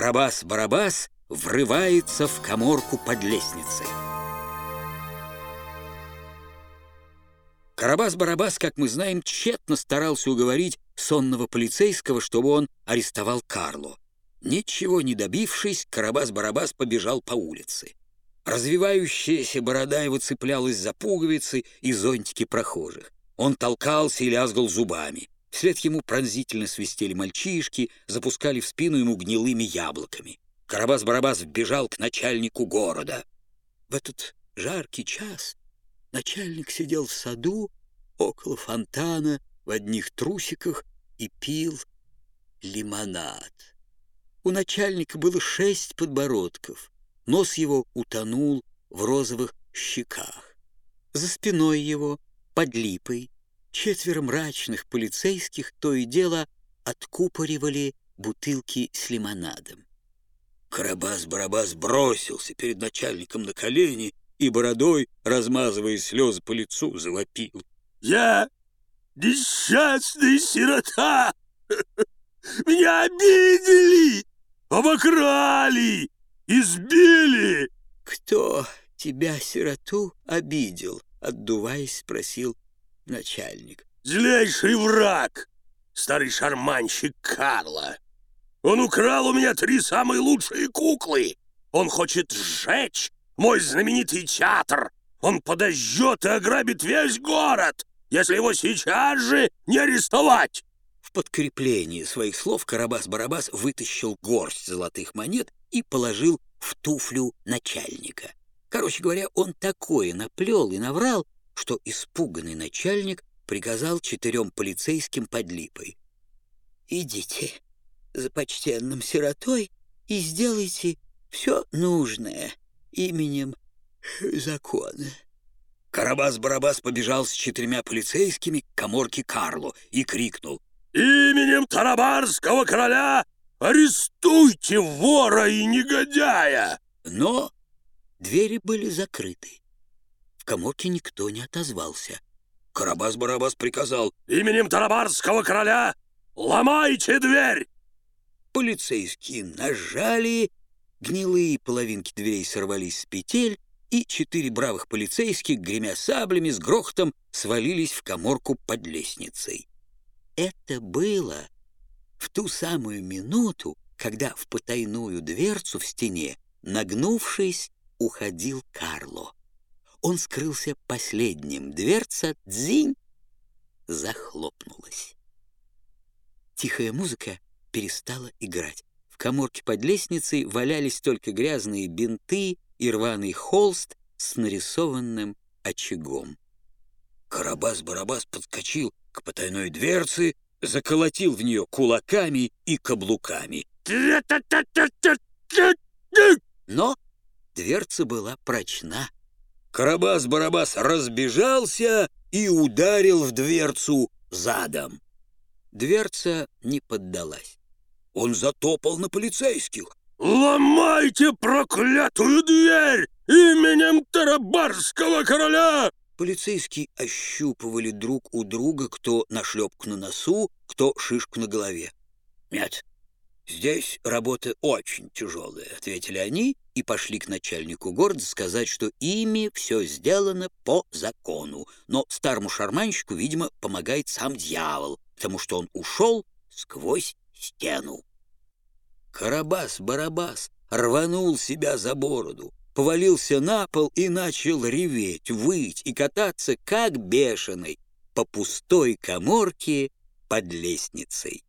Карабас-Барабас врывается в коморку под лестницей. Карабас-Барабас, как мы знаем, тщетно старался уговорить сонного полицейского, чтобы он арестовал Карло. Ничего не добившись, Карабас-Барабас побежал по улице. Развивающаяся борода его цеплялась за пуговицы и зонтики прохожих. Он толкался и лязгал зубами. Вслед ему пронзительно свистели мальчишки, запускали в спину ему гнилыми яблоками. Карабас-Барабас вбежал к начальнику города. В этот жаркий час начальник сидел в саду около фонтана в одних трусиках и пил лимонад. У начальника было шесть подбородков. Нос его утонул в розовых щеках. За спиной его, под липой, четверо мрачных полицейских то и дело откупоривали бутылки с лимонадом. Карабас-Барабас бросился перед начальником на колени и бородой, размазывая слезы по лицу, завопил. «Я несчастный сирота! Меня обидели, обокрали, избили!» «Кто тебя, сироту, обидел?» — отдуваясь, спросил начальник. «Злейший враг, старый шарманщик Карла. Он украл у меня три самые лучшие куклы. Он хочет сжечь мой знаменитый театр. Он подожжет и ограбит весь город, если его сейчас же не арестовать!» В подкреплении своих слов Карабас-Барабас вытащил горсть золотых монет и положил в туфлю начальника. Короче говоря, он такое наплел и наврал, что испуганный начальник приказал четырем полицейским под липой. «Идите за почтенным сиротой и сделайте все нужное именем закона». Карабас-Барабас побежал с четырьмя полицейскими к коморке Карлу и крикнул. «Именем Тарабарского короля арестуйте вора и негодяя!» Но двери были закрыты. В коморке никто не отозвался. Карабас-Барабас приказал. «Именем Тарабарского короля ломайте дверь!» Полицейские нажали, гнилые половинки дверей сорвались с петель, и четыре бравых полицейских, гремя саблями, с грохотом свалились в коморку под лестницей. Это было в ту самую минуту, когда в потайную дверцу в стене, нагнувшись, уходил Карло. Он скрылся последним, дверца «дзинь» захлопнулась. Тихая музыка перестала играть. В коморке под лестницей валялись только грязные бинты, и рваный холст с нарисованным очагом. Карабас-Барабас подскочил к потайной дверце, заколотил в нее кулаками и каблуками. Но дверца была прочна. Карабас-Барабас разбежался и ударил в дверцу задом. Дверца не поддалась. Он затопал на полицейских. «Ломайте проклятую дверь именем Тарабарского короля!» Полицейские ощупывали друг у друга, кто нашлепку на носу, кто шишку на голове. «Нет, здесь работа очень тяжелая», — ответили они и пошли к начальнику города сказать, что ими все сделано по закону. Но старому шарманщику, видимо, помогает сам дьявол, потому что он ушел сквозь стену. Карабас-барабас рванул себя за бороду, повалился на пол и начал реветь, выть и кататься, как бешеный, по пустой коморке под лестницей.